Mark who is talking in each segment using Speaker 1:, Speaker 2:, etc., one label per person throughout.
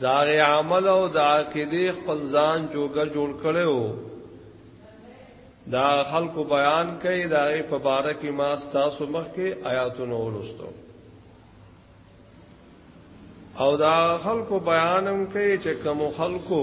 Speaker 1: دا غي عمل او دا عقیده خپل ځان جوګه جوړ کړو دا خلکو بیان کوي دا غي په بار کې ما تاسو مخ کې آیاتونه ولستو او دا خلکو بیانم کوي چې کوم خلکو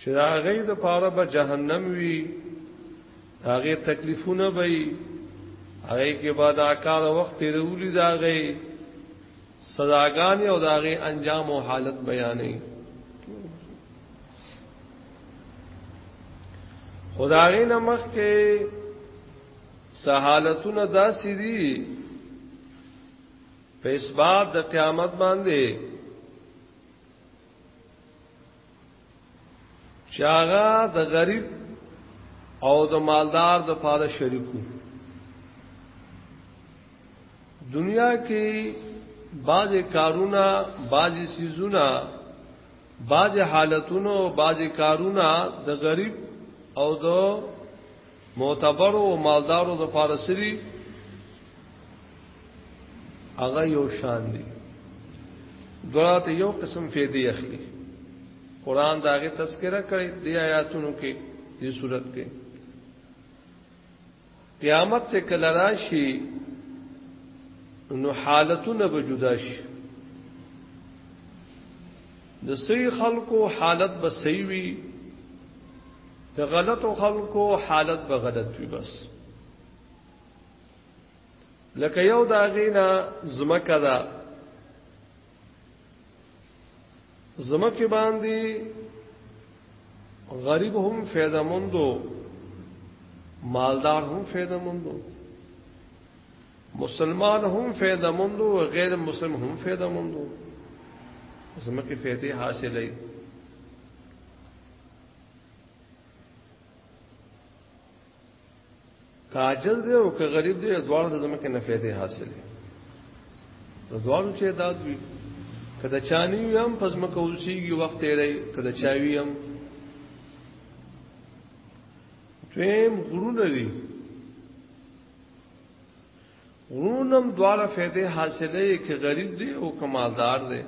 Speaker 1: چې دا غي د پاره به جهنم وي هغه تکلیفونه به هغه کې بعد آکار وخت تیرولی دا غي سزاګان او دا غي انجام او حالت بیانې خدای نه مخ کې سہالتونه داسې دي په اسباد د قیامت باندې چاغه د غریب او د مالدار د پاره شریکو دنیا کې بعضی کارونه بعضی سيزونه بعضی حالتونو بعضی کارونه د غریب او د معتبرو او مالدارو د پاره سری هغه یو شان دي دراته یو قسم فیدی اخلي قران داغه تذکرہ کړی د آیاتونو کې د صورت کې قیامت سے کل راشی نو حالتونه به جدا شي د صحیح خلکو حالت به صحیح وي د غلطو خلکو حالت به غلط وي بس لکه یو دا غینا زمکه دا زمکه باندې غریب هم فایده مندو مالدار هم فایده مندو مسلمان هم فایده مندو او غیر مسلم هم فایده مندو زمکه فایده حاصلې کاجل دی او که غریب دی دواړه د زمکه نه فائدې حاصلې د دواړو چې داد وي کله چانی هم پس مکه اوسېږي وخت یې لري کله چاوي هم دویم غرونه دي غرونم دواړه فائدې حاصلې کې غریب دی او کمالدار دی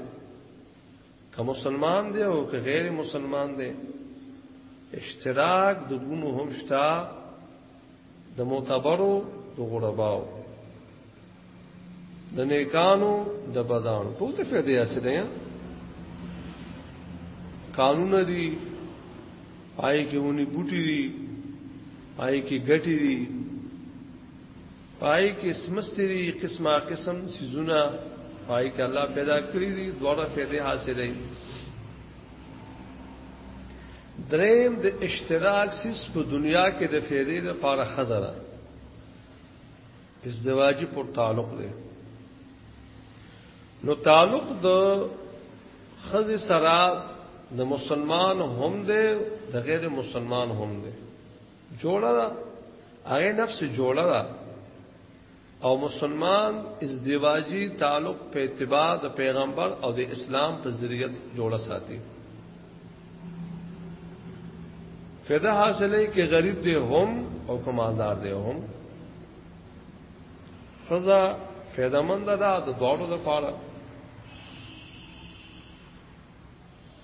Speaker 1: که مسلمان دی او که غیر مسلمان دی اشتراک د ګونو هم شتا د معتبرو د غرباو د نیکانو د بدانو ټول ته فائدې اسې دی قانون دی پای کې ونی بوټي دی پای کې ګټي دی پای کې سمستې دي قسمه قسم سيزونه پای کې الله پیدا کړی دي دوړه پیدا حاصلې دریم د اشتراک سیس په دنیا کې د فیدې د پاره خزره ازدواجی پر تعلق دی نو تعلق د خز سره د مسلمان هم دی د غیر مسلمان هم دی جوړه ده هغه نفس جوړه ده او مسلمان ازدواجی تعلق په اتباع د پیغمبر او د اسلام په ذریعت جوړه ساتي فدا حاصلې کې غریب دی هم او کمالدار دی هم خزا فیدمند ده د دوړو د پاره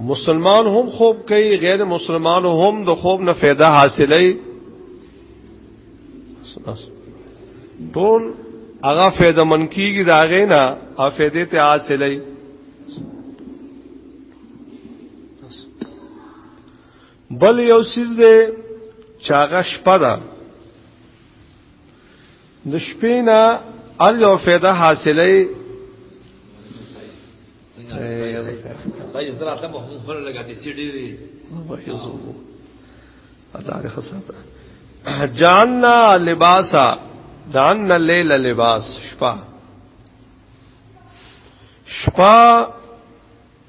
Speaker 1: مسلمان هم خوب کوي غیر مسلمان هم د خوب نه फायदा حاصلې ټول هغه فائدہ من کیږي دا غینا او فائدې ته حاصلې بل یو سیز دی چاغه شپه ده د شپې نه ال یو فائدہ حاصلې
Speaker 2: باید زه راته په هم خبره لګا دي چې ډېری
Speaker 1: الله دې خساته جاننا لباسا دان لیل لباس شپا شپا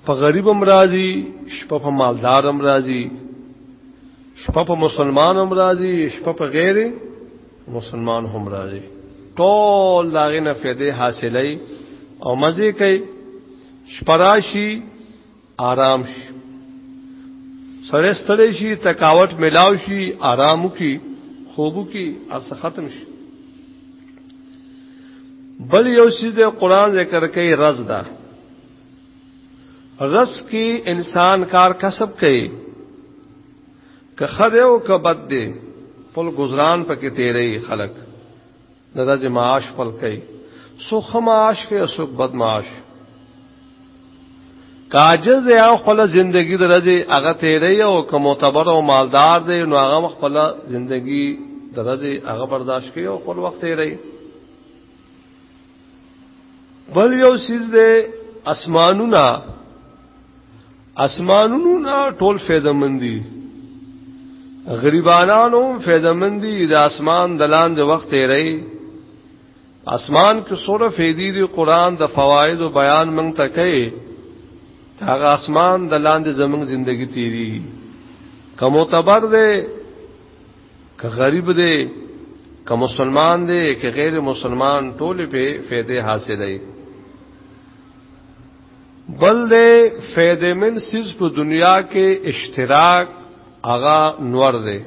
Speaker 1: په غریب امراضی شپا په مالدار امراضی شپا په مسلمان امراضی شپا په غیر مسلمان هم راځي ټول داغه نه فائدې حاصلې او مزه کوي شپراشي آرام شي سره ستړي شي تکاوت ملاو شي آرام کی خوبو کی ارس ختم شي بل یو شی د قران ذکر کوي رز ده رز کی انسان کار کسب کوي که خده او که بد دی خپل گزاران پکې تیرې خلک د ورځې معاش خپل کوي سو خماش کې او سو بد معاش کاجز دی او خپل ژوندۍ د ورځې هغه تیرې او که معتبر او مالدار دی نو هغه خپل ژوندۍ د ورځې هغه برداشت کوي او خپل وخت تیرې بل یو سیز دے اسمانونا اسمانونا ټول فیدمندی غریبانانو فیدمندی د اسمان دلان د وخت رئی اسمان کې سوره فیدی دی قران د فواید او بیان مونږ ته کوي هغه اسمان د لاندې زمونږ ژوندۍ تیری کوم معتبر دی که غریب دی که مسلمان دی که غیر مسلمان ټول په فائدې حاصلې بل دی فائدې من سیز په دنیا کې اشتراک اغا نور دی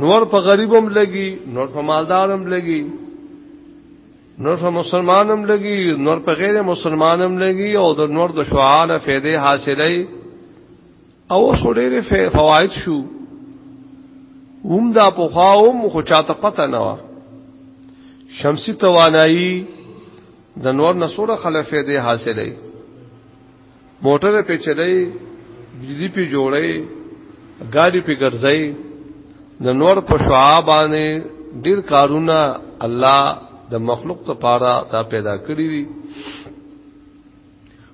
Speaker 1: نور په غریبم لګي نور په مالدارم لګي نور په مسلمانم لګي نور په غیر مسلمانم لګي او د نور د شعاله فائدې حاصلې او سړي فواید شو هم دا په خواوم خو چاته پته نه و شمسی توانایی د نور نسوره خلفې دې حاصلې موټر په چلې بجلی په جوړې ګاډي په ګرځې د نور په شعابانه ډیر کارونه الله د مخلوق ته پاره دا پیدا کړی دي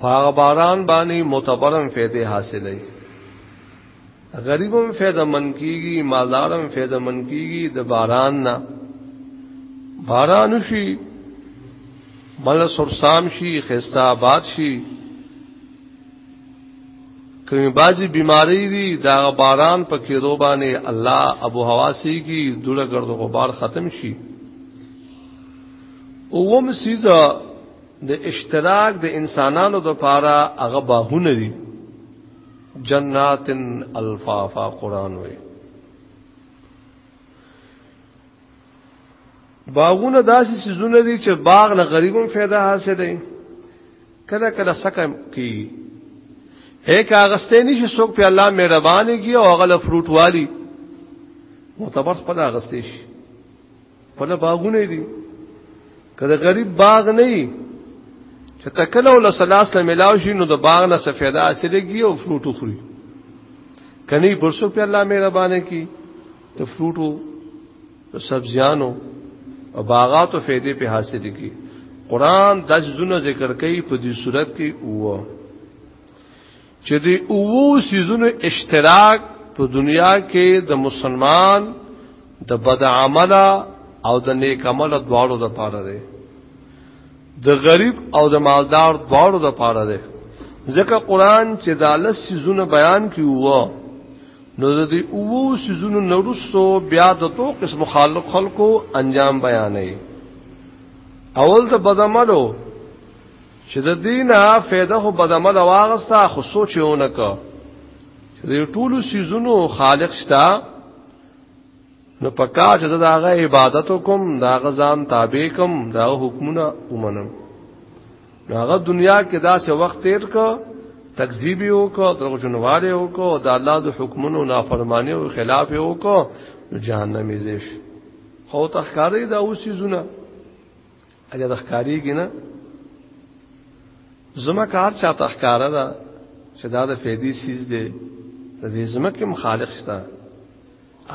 Speaker 1: پاغ باران باندې معتبرم فیده حاصلې غریبم فیده من کیږي مالدارم فیده من کیږي د باران نه باران شي مل سرسام شي خستا آباد شي کومي بازي بيماري دي دا باران په کې روبانه الله ابو حواسي کی دوله ګرد غبار ختم شي اوم سیزه د اشتراک د انسانانو د پاره هغه باغونه دي جنات الفافا قران وي باغونه داسې سيزونه دي چې باغ له غریبو فایده حاصل دي کله کله سکه کی هیڅ اغستې نشي څوک په الله مهرباني کی او غل فروټ والی معتبر خپل اغستې شي په نه باغونه دي کله غریب باغ نه وي چې تکله ول سلاس له ملاو شي نو د باغ نه سفیدا حاصلېږي او فروټ خوري کني برسو په الله مهربانه کی ته فروټو سبزیانو او باغاتو فائدې په حاصل کی قران د ځونه ذکر کوي په دې صورت کې وو چې دی اوو سيزونو اشتراک په دنیا کې د مسلمان د بد عمله او د نیک عمله دواړو د پاره دی د غریب او د مالدار دواړو د پاره دی ځکه قران چې د لس سيزونو بیان کیوه نو د دې اوو سيزونو نورستو بیا د تو قسم خالق خلقو انجام بیانې اول ته بدعملو چې د دینه فایده خو بدعمل واغستا خو سوچ یې ونکړ چې د ټولو سيزونو خالق شتا نو پکا چې دا غ عبادت کوم دا غ ځان تابع کوم دا حکمونه ومنم هغه دنیا کې دا څه وخت تیر کو تکذیب یو کو درغجنوار یو کو دا الله د حکمونو نافرمانی او خلاف یو کو جهنم یې زیش خو تخکاری دا اوسې زونه اګه د ښکاریږي نه زما کار چاته ښکارا ده چې دا د فیدی سیز دی د دې زمکه مخالف شته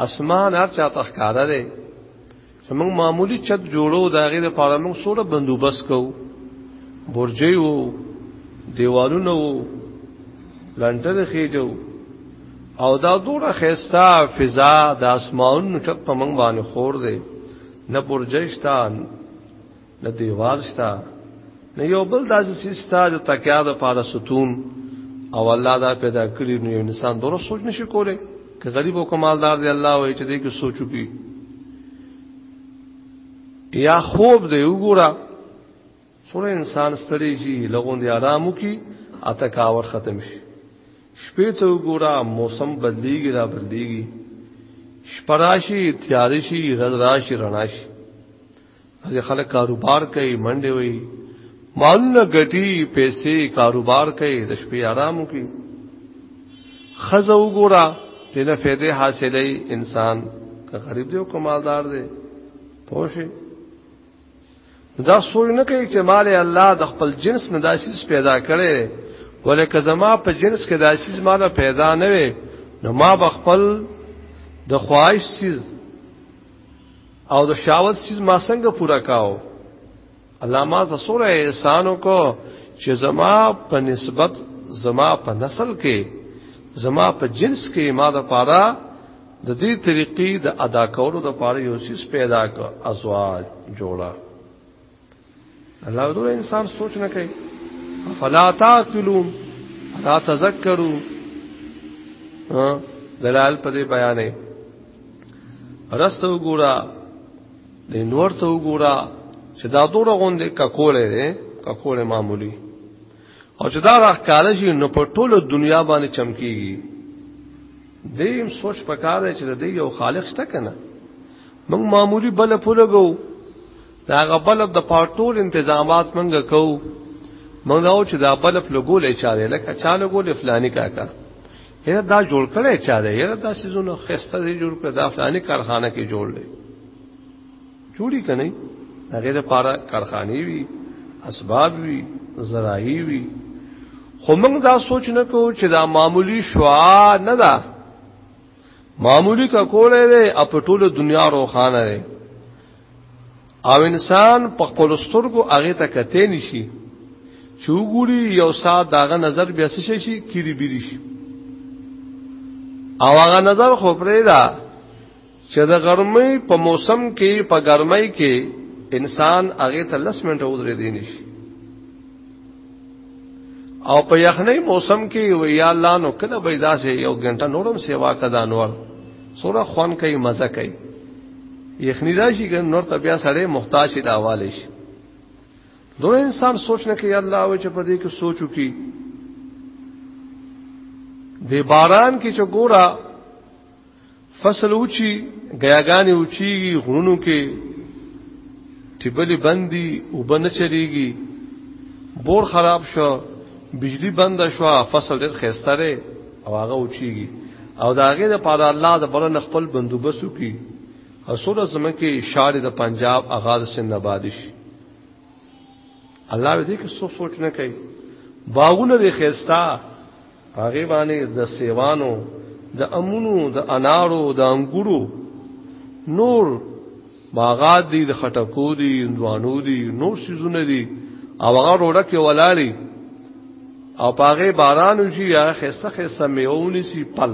Speaker 1: اسمان هر چاته ښکارا دی چې موږ معمولی چت جوړو دا غیر لپاره موږ سوره بندوبست کوو برجي وو دیوالونه وو لنټر خېجو او دا دوره خيستا فضا د اسمانونو چت په موږ باندې خور دی نه برجه شته نه دیوال شته نه یو بل داسې سیستا د تکیا د پاره ستون او الله دا پیدا کړی نو یو انسان دورو سوچ نشي کوله که غریب او کمالدار دی الله وایي چې دې کې سوچو کی یا خوب دی وګوره څونه انسان ستړي شي لغون دی آرام کی اتکاور ختم شي شپې ته وګوره موسم بدلیږي را بدلیږي شپراشي تیارشي رز راشي رڼاشي ځکه خلک کاروبار کوي منډه وي مالونه ګټي پیسې کاروبار کوي د شپې آرام کوي خزه وګوره چې نه فائدې حاصلې انسان که غریب دی او کمالدار دی پوه شئ دا سوچ نه کوي چې مال الله د خپل جنس نه داسیس پیدا کړي ولکه زما په جنس کې داسیس مال پیدا نه وي نو ما بخپل د خواهش سیز او د شاوت سیز ما څنګه پورا کاو الله ما ز سوره احسانو کو چې زما په نسبت زما په نسل کې زما په جنس کې ما د پاره د دې طریقې د ادا کولو د پاره یو سیس پیدا ک ازواج جوړا الله دې انسان سوچ نه کوي فلا تاکلون فلا تذکرون دلال په دې بیانې رسته وګورا د نور ته وګورا چې دا دوره غوندې ککولې ده ککولې معمولی او چې دا راخکاره شي نو په ټوله دنیا باندې چمکیږي دیم سوچ پکار دی چې د دې یو خالق شته کنه موږ معمولی بل پولګو دا غبل د پارټول انتظامات موږ کوو موږ دا چې دا بل پلګولې چا دی لکه چا لګولې فلانی کاکا هر دا جوړ کړي چا دی هر دا سيزونه خسته دی جوړ کړ دا فلانی کارخانه کې جوړ دی جوړی کنه هغه د پاره کارخانه وی اسباب وی زراعی وی خو موږ دا سوچ نه کو چې دا معمولی شوا نه ده معمولی کا کوله ده اپ ټوله دنیا روخانه ده او انسان په خپل سترګو هغه ته کته نشي چې وګوري یو سات داغه نظر بیا څه شي کیری بیری شي او هغه نظر خو پرې ده چې د ګرمۍ په موسم کې په ګرمۍ کې انسان هغه ته لس منټه ودرې دی نشي او په یخنۍ موسم کې وی یا الله نو کله به داسې یو غنټه نورم سیوا کدا نور سوره خوان کوي مزه کوي یخنی راشي ګن نور ته بیا سړی محتاج دی حواله شي دو انسان سوچ نه کوي الله او چې په دې کې سوچو کی د باران کې چې ګورا فصل اوچی غیاګانی اوچیږي غرونو کې ټیبلی بندي او بنه چریږي بور خراب شو بجلی بند شو فصل ډیر خسته لري او هغه اوچیږي او دا هغه د پاره الله د بلن خپل بندوبس کوي اصول زمکه شاړې د پنجاب اغاز سن نبادش الله دې کې څه سوچ نه کوي باغونه دې خيستا هغه باندې د سیوانو د امونو د انارو د انګورو نور باغات دي د خټکو دي اندوانو دي نور سيزونه دي او هغه روړه کې ولاړی او پاغه باران وشي هغه خسته خسته میونی سی پل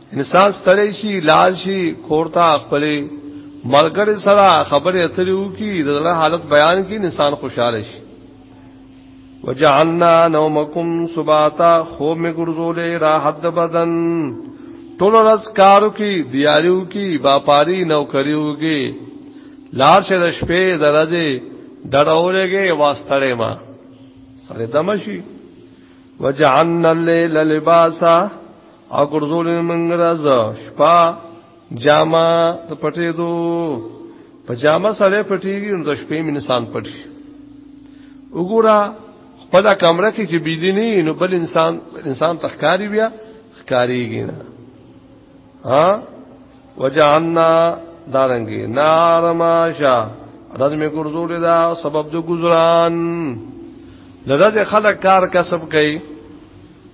Speaker 1: انسان ستړی شي لال شي کورتا خپل ملګری سره خبرې اترې وکي د زړه حالت بیان کړي انسان خوشاله شي وجعلنا نومکم سباتا خوب می ګرځولې راحت د بدن ټول ورځ کارو کی دیاریو کی باپاری نوکریو کی لار شه د شپې درځي ډډاولېږي واستړې ما سره دمشي وجعلنا الليل لباسا او ګرځول موږ راز شپه جامه ته پټې دو په جامه سره پټېږي نو د شپې من انسان پټ شي وګوره خپل کمره کې چې بجلی نه نو بل انسان انسان تخکاری بیا خکاریږي نه ها وجعلنا دارنګي نار ماشا رز می ګرځول دا سبب د گزاران لږه خلک کار کسب کوي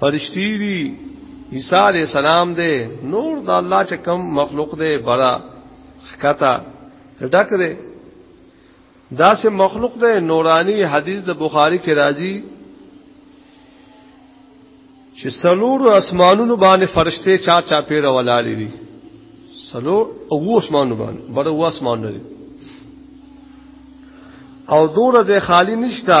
Speaker 1: فرشتي دي عیسی علی السلام دی نور د الله چې کم مخلوق دی برا خکتا ډک دی دا سه مخلوق دی نورانی حدیث د بخاری کې راځي چې سلور اسمانونو باندې فرشته چا چا پیر ولالي دي سلور او اسمانونو باندې بر او اسمان نه دي او دوره د خالی نشتا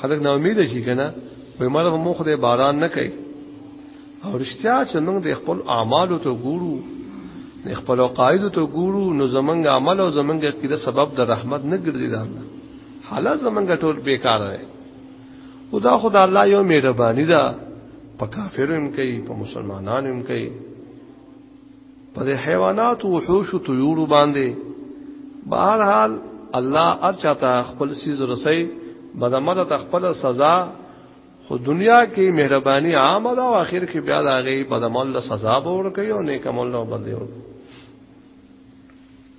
Speaker 1: خلک نا امید شي کنه وای مړ مو خدای باران نه کوي او رښتیا چې موږ د خپل اعمالو ته ګورو د خپل قائد ته ګورو نو زمنګ عمل او زمنګ عقیده سبب د رحمت نه ګرځي دا الله حالا زمنګ ټول بیکار دی او دا خدای الله یو مهرباني ده په کافرو هم کوي په مسلمانانو هم کوي پر حیوانات او وحوش او طيور باندې بهر حال الله ارچاته خپل سیز رسي بدمر ته خپل سزا خو دنیا کې مهرباني عامه ده او اخر کې بیا دا غي بدمل سزا به ورکړي او نیک عمل نه بدلی ورکړي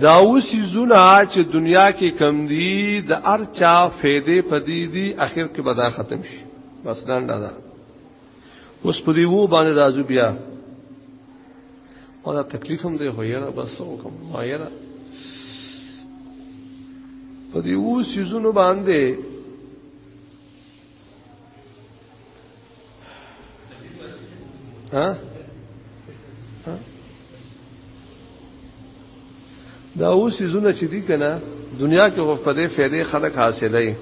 Speaker 1: دا اوسی زونه چې دنیا کې کم دي د ارچا فیدې پدې دي اخر کې بدا ختم شي بس نن دا ده اوس په دې وو باندې راځو بیا او دا تکلیف هم دی خو یاره بس وکم ما یاره په دې وو سيزونو باندې ها دا اوس زونه چې دي کنه دنیا کې غو په دې فائدې خلک حاصلې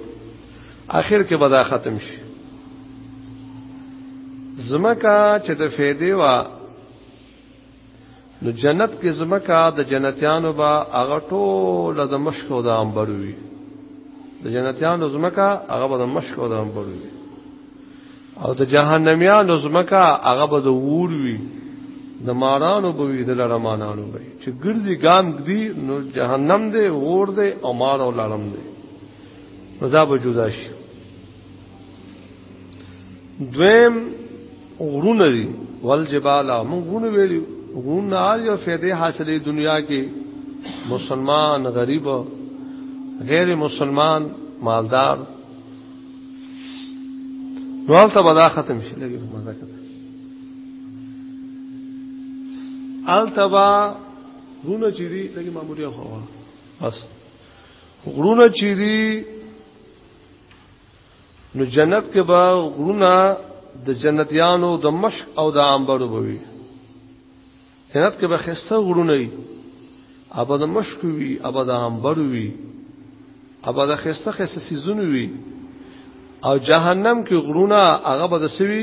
Speaker 1: اخر کې بدا ختم شي زمکا چې د فائدې وا نو جنت کې زمکا د جنتیانو با هغه ټول د مشک او د انبر وي د جنتیانو زمکا هغه به د مشک او د انبر وي او د جهنميانو زمکا هغه به د وور وي د مارانو به وي د لړمانانو به چې ګرځي ګام ګدي نو جهنم دی اور دی او مار او لړم دی رضا به جدا شي دویم غرونه دي والجبال موږ غرونه ویلو غرونه آل یو فائدې حاصلې دنیا کې مسلمان غریب غیر مسلمان مالدار نوال ته بدا ختم شي لګي مزه کوي التبا غرونه چې دي لګي معمولی خو بس غرونه چې دي نو جنت کې به غرونه د جنتیانو د مشک او د عنبرو بوي جنت کې به خسته غرونه وي ابا د مشک وي ابا د عنبرو وي ابا د خسته خسته سيزونه وي او جهنم کې غرونه هغه به د سوي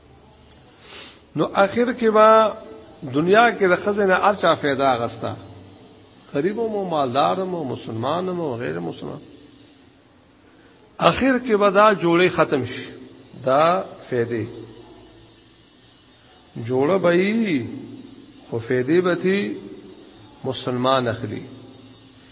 Speaker 1: نو اخر کې با دنیا کې د خزنه ارچا फायदा غستا غریبو مو مالدار مو مسلمان مو غیر مسلمان اخر کې به دا جوړې ختم شي دا فائدې جوړه به خو فائدې به مسلمان اخلي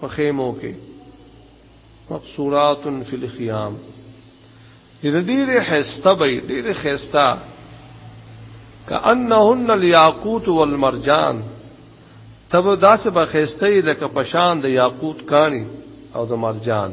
Speaker 1: په خیمو کې مقصورات فی الخیام دې ډېرې خسته به ډېرې خسته کأنهن الياقوت والمرجان تب داسې به خسته لکه پشان د یاقوت کانی او د مرجان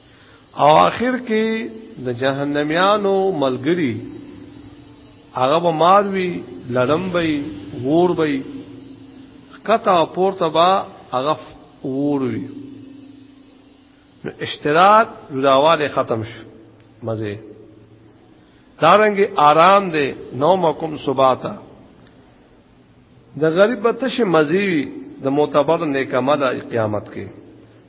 Speaker 1: او آخر کې د جهنميانو ملګری هغه به ماروي لړم به ور به کته پورته با هغه ور وي نو اشتراک جداواله ختم شو مزه دارنګ آرام دے نو مکم صباتا د غریب تش مزي د معتبر نیکمه د قیامت کې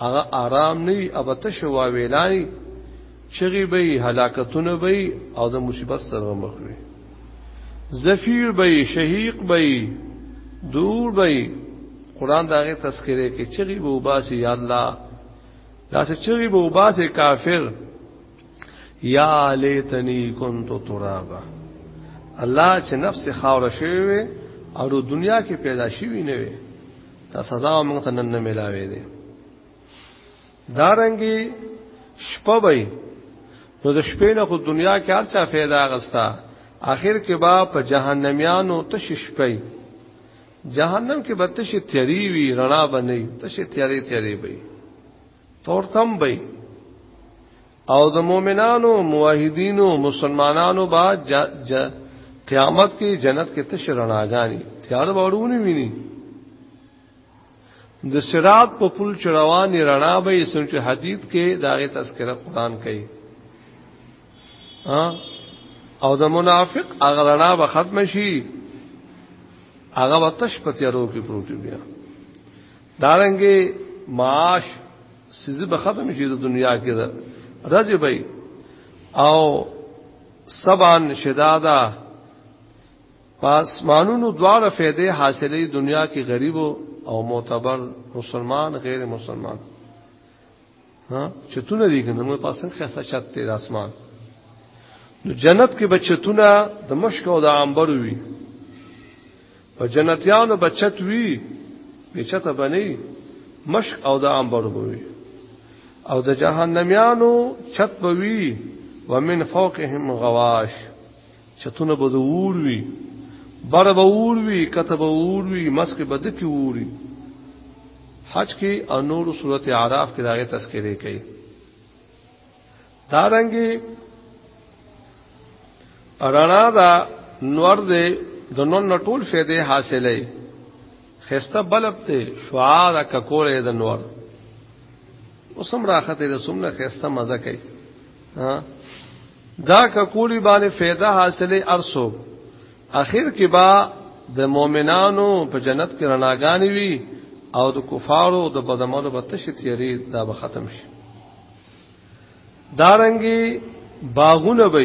Speaker 1: هغه آرام نه وي اب تش واویلای چغي به هلاکتونه به او د مصیبت سره مخ وي زفیر به شهیق به دور به قران داغه تذکره کې چغي به وباسي یا الله دا چې چغي به وباسي کافر یا لیتنی کنت ترابا الله چې نفس خاور شوی او د دنیا کې پیدا شوی نه وي دا سزا موږ ته نن نه ملاوي دي دارنګي شپه وي نو د شپې نه خو دنیا کې هر چا फायदा غستا اخر کې با په جهنميانو تش شپې جهنم کې به تش تیری وي رڼا بنئ تش تیری تیری وي تورتم به او د مؤمنانو موحدینو مسلمانانو با ج... ج... قیامت کې جنت کې تشرناګانی تیار باورونه ویني د صراط په پل چروان رڼا به یې سنت حدیث کې داغه تذکرہ قران کوي او د منافق هغه رڼا به ختم شي هغه وتش په تیارو کې پروت بیا دارنګي معاش سيزه به ختم شي د دنیا کې ده راځي به او سبان شدادا پاسمانونو دواړه فائدې حاصلې دنیا کې غریب او معتبر مسلمان غیر مسلمان ها چتونه دي کنه موږ پاسن خسته چت ته د اسمان نو جنت کې بچتونه د مشک او د عنبر وي په جنتیانو بچت وي بچته بني مشک او د عنبر وي او د جهنميانو چت بوي ومن فوقهم غواش چتونه به د اور وي بره به اور وي کته به اور وي مسکه به دکی اوري حج کې او نور صورت اعراف کې داغه تذکرې کوي دارنګي ارانا دا نور دې د نور نټول فائدې حاصلې خسته بلب ته شعاع د ککولې د نور اوسم راخته د سمنه خسته مزه کوي ها دا ککولی باندې فایده حاصله ارسو اخر کې با د مؤمنانو په جنت کې رڼاګانې وي او د کفارو د بدعملو به تشې تیری دا به ختم شي دارنګي باغونه به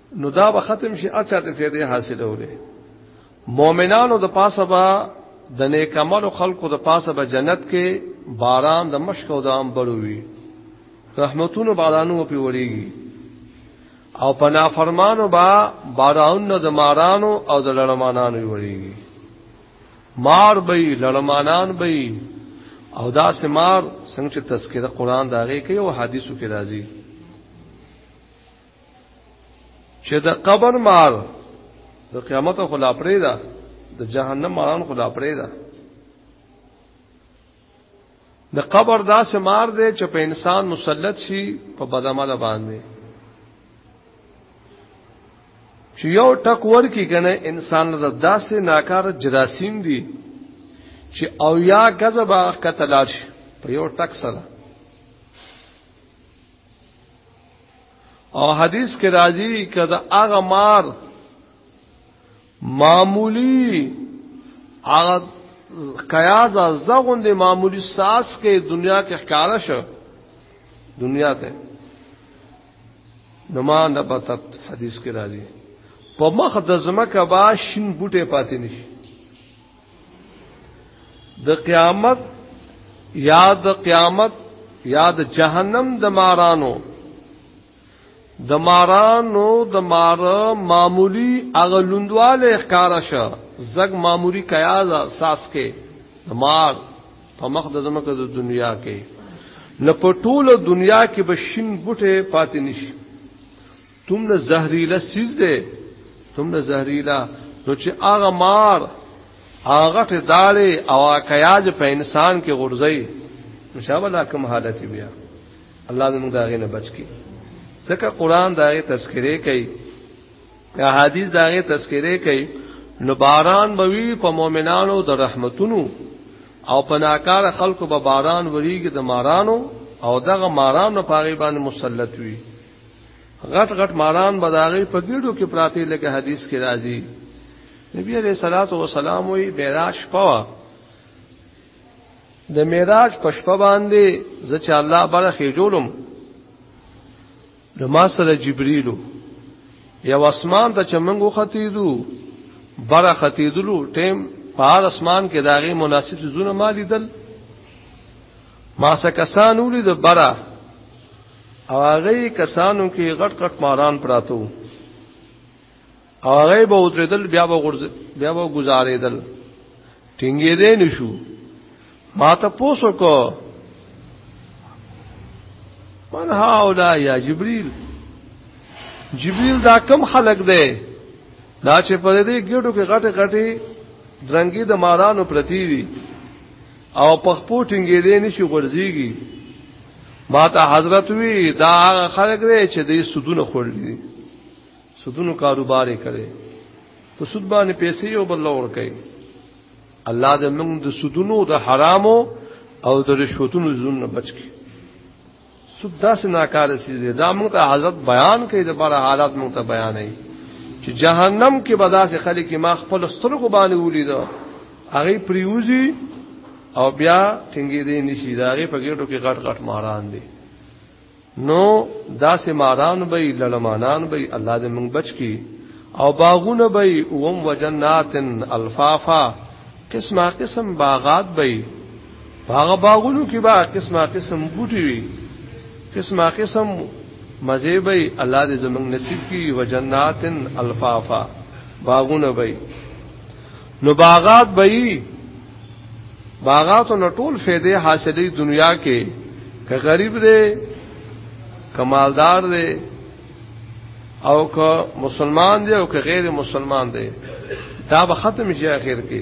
Speaker 1: نو دا به ختم شي اچھا ته فائدې حاصله وره مؤمنانو د پاسه با د نیکمل خلقو د پاسه به جنت کې باران د مشک او د انبرو وي رحمتونو بارانو په وریږي او په نافرمانو با بارانو د مارانو او د لړمانانو وریږي مار به لړمانان به او دا سمار څنګه چې تذکرہ قران داغه کوي او حدیثو کې راځي چې د قبر مار د قیامت خلا پرې ده د جهنم ماران خلا پرې ده د قبر دا سمار دی چې په انسان مسلط شي په بدعمل باندې چې یو ټک ورکی کنه انسان له داسې ناکار جراثیم دي چې او یا غضب کتلار شي په یو ټک سره او حدیث کې راځي کده هغه مار معمولی هغه قیاز زغوند معمولی ساس کې دنیا کې ښکارا شو دنیا ته نما نبتت حدیث کې راځي په مخ د زمکه با شین بوټه پاتې نشي د قیامت یا د قیامت یا د جهنم د مارانو د مارانو د مار معمولی اغلوندواله ښکارا شه زګ معمولی کیا ساس کې د مار په مخ د زمکه د دنیا کې نه په ټوله دنیا کې به شین بوټه پاتې نشي تم نه زهريله سیز ده تم نه زهريله نو چې هغه مار هغه ته داله او کیاج په انسان کې غورځي مشابه کوم حالت بیا الله دې موږ دا غي نه بچ کی ځکه قران دا غي تذکره کوي یا حدیث دا غي تذکره کوي نو باران بوي په مؤمنانو د رحمتونو او پناکار خلکو به باران وریږي د مارانو او دغه مارانو په غیبان مسلط وي غټ غټ ماران بداغي په ګډو کې پراته لکه حدیث کې راځي نبی عليه الصلاه والسلام وی معراج پوا د معراج پښپ باندې ځکه الله برخه جوړم نو ما سره جبريلو یو اسمان ته چمنګو ختیدو بره ختیدلو ټیم په هر اسمان کې داغي مناسب زونه مالیدل ما څه کسان ولید برا او هغه کسانو کې غټ غټ ماران پراتو او هغه به ودریدل بیا به غرز بیا به گزارېدل ټینګې دې نشو ما ته پوسو کو من هاولا یا جبريل جبريل دا کم خلق دی دا چې په دې ګډو کې غټه غټي درنګي د مارانو پرتی دي او په خپو ټینګې دې نشي غورځيږي ما ته حضرت وی دا هغه خلک دی چې دې سودونه خورلي سودونو کاروبار یې کړي په سود باندې پیسې یو بل لور کوي الله دې موږ د سودونو د حرامو او د رشوتونو زونه بچ کړي سود داسې ناکار سیز دی دا موږ ته حضرت بیان کوي د بار حالات موږ ته بیانوي چې جهنم کې به داسې خلک ما خپل سترګو باندې ولید هغه پریوزي او بیا ټینګې دې نشي دا هغه په ګټو کې غټ غټ ماران دي نو داسې ماران به لړمانان به الله دې موږ بچ کی او باغونه به اوم وجناتن الفافا قسمه قسم باغات به هغه باغونو کې با قسمه قسم بوټي وي قسمه قسم مزه به الله دې زمنګ نصیب کی وجناتن الفافا باغونه به نو باغات به باغات نو ټول فائدې حاصلې دنیا کې که غریب دی کمالدار دی او که مسلمان دی او که غیر مسلمان دی دا به ختم شي اخر کې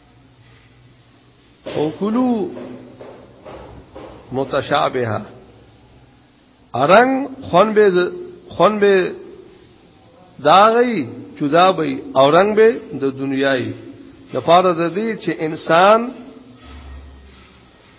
Speaker 1: او کلو متشابهه ارنګ خون به خون به داغي جدا به او رنگ به د دنیاي د پاره د دې چې انسان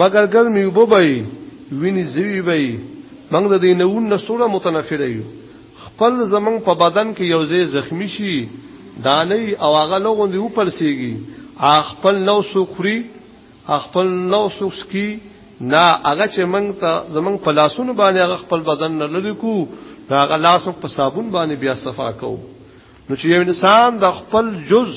Speaker 1: مګر ګرمي وبو به ویني زوی به موږ د دې نوون نه سوره متنفر یو خپل زمنګ په بدن کې یو ځای زخمی شي دانه او هغه لغون دی وپلسیږي خپل نو سوخري خپل نو سوسکی نه هغه چې موږ ته زمنګ په لاسونو باندې هغه خپل بدن نه لری کو هغه لاسو په صابون باندې بیا صفا کو نو چې یو انسان د خپل جز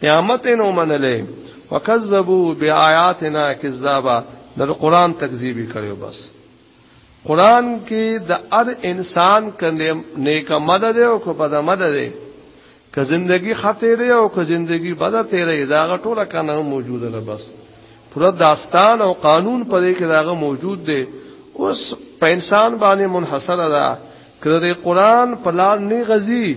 Speaker 1: قیامت نو منلې وکذبوا بیااتنا کذابا د قران تکذیب کړو بس قران کې د هر انسان کنده نیک عمل دی او کو بد عمل دی که زندگی خطه دی او که زندگی بد تیرې دا غټوله کنه موجوده ده بس پورا داستان او قانون په دې کې داغه موجود دی اوس په انسان باندې منحصر ده کړه د قران په لار نه غزي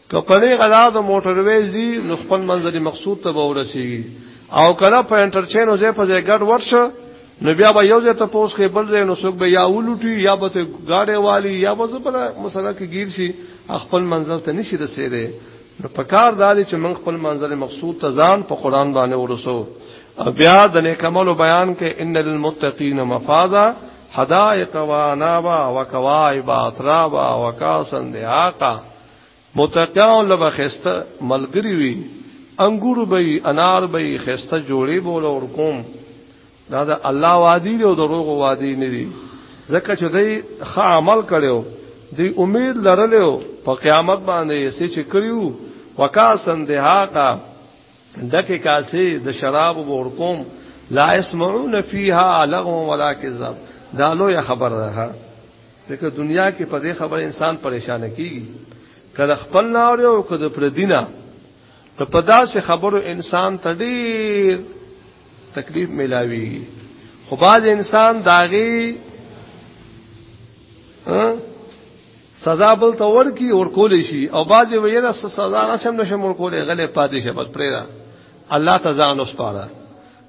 Speaker 1: که پنې غلا د موټروي زی نو خپل منځري مقصود ته به ورسیږي او کله په انټرچین او ځای په ځای ګډ ورشه نو بیا به یو ځای ته پوس کې بل ځای نو څوک به یا ولوټي یا به ته گاډي والی یا به بل مسله کې گیر شي خپل منځر ته نشي رسیدي نو په کار دالي چې من خپل منځري مقصود ته ځان په قران باندې ورسو او بیا د نیکمل بیان کې ان للمتقین مفازا حدائق و انابا و کواعب اطرابا و کاسن دهاقا متقیان لبا خسته ملګری وی انګور به انار به خسته جوړي بول اور کوم دا د الله وادي دی او دروغ وادي نه دی ځکه چې دی ښه عمل کړو دی امید لرلو په قیامت باندې سې چې کړیو وکاسن دهاقا دکه کاسه د شراب ورکوم لا اسمعون فيها لغو ولا كذب دا لو یا خبر ده دغه دنیا کې په دې خبر انسان پریشان کیږي کله خپل نه اوري او کله پر دینه ته په داسې خبرو انسان ته ډیر تکلیف ملاوي خو باز انسان داغي ها سزا بل ته ورکی ور کولې شي او بعضی ویره سزا نشم نشم ور کولې غلې پاتې شه بس پرې الله تزان اوس پاره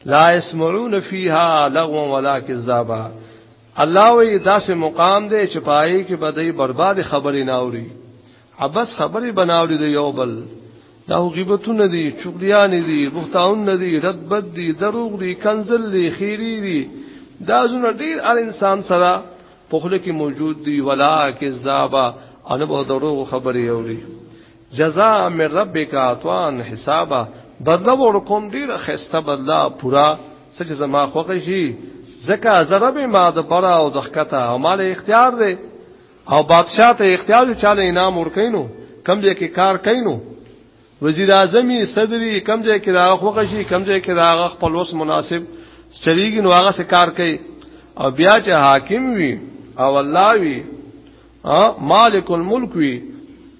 Speaker 1: لا اسمعون فیها لغوا ولا کذابا الله وی داسې مقام دی چې پای کې بدی برباد خبرې نه اوري ابس خبرې بناوري دی یو بل دا غیبتونه دي چغلیان دي بختاون نه دي رد بد دي دروغ دي کنزل دي خيري دي دا زونه ډیر ال انسان سره پخله کې موجود دی ولا کذابا ان به دروغ خبري اوري جزاء من ربک اعطان حسابا بدلا ورکوم ډیر خسته بدلا پورا سچ زما خوښ شي زکه ضرب ما د برا او د خکته او مال اختیار دی او بادشاہ ته اختیار چاله انعام ورکینو کم دې کې کار کینو وزیر اعظم صدری کم ځای کې دا خوښ شي کم ځای کې دا خپل وس مناسب چریږي نو هغه سکار کوي او بیا چې حاکم وي او الله وي مالک الملک وي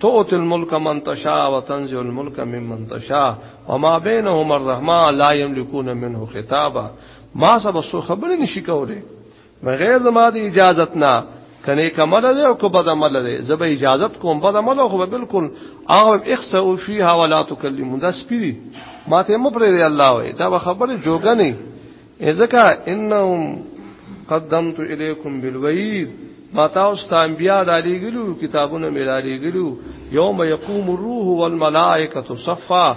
Speaker 1: تؤت الملک من تشاء وتنزع الملک ممن تشاء وما بينهما الرحمه لا يملكون منه خطابا ما سبسو خبرې نشي کوله بغیر زما د اجازت نه کنه کمل دی او کو بد عمل دی زبې اجازت کوم بد عمل خو بالکل هغه اخسو فيها ولا تكلمون دا سپری ماته مو پرې دی الله وي دا خبره جوګه نه ځکه انهم قدمت اليكم بالوعيد ما تاسو ته انبیا دالي ګلو کتابونه مې دالي ګلو يوم يقوم الروح والملائکه صفا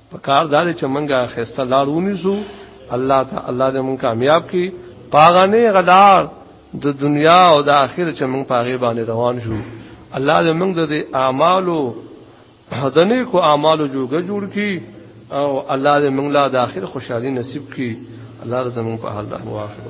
Speaker 1: په کار دا چې منګه خسته لار ونیسو الله ته الله دې مونږ کامیاب کړي پاغانه غدار د دنیا او د آخر چې مونږ پاغه باندې روان شو الله دې مونږ د اعمالو هدنې کو اعمالو جوګه جوړ کړي او الله دې مونږ لا د آخر خوشحالي نصیب کړي الله دې زموږ په حال رحم واخره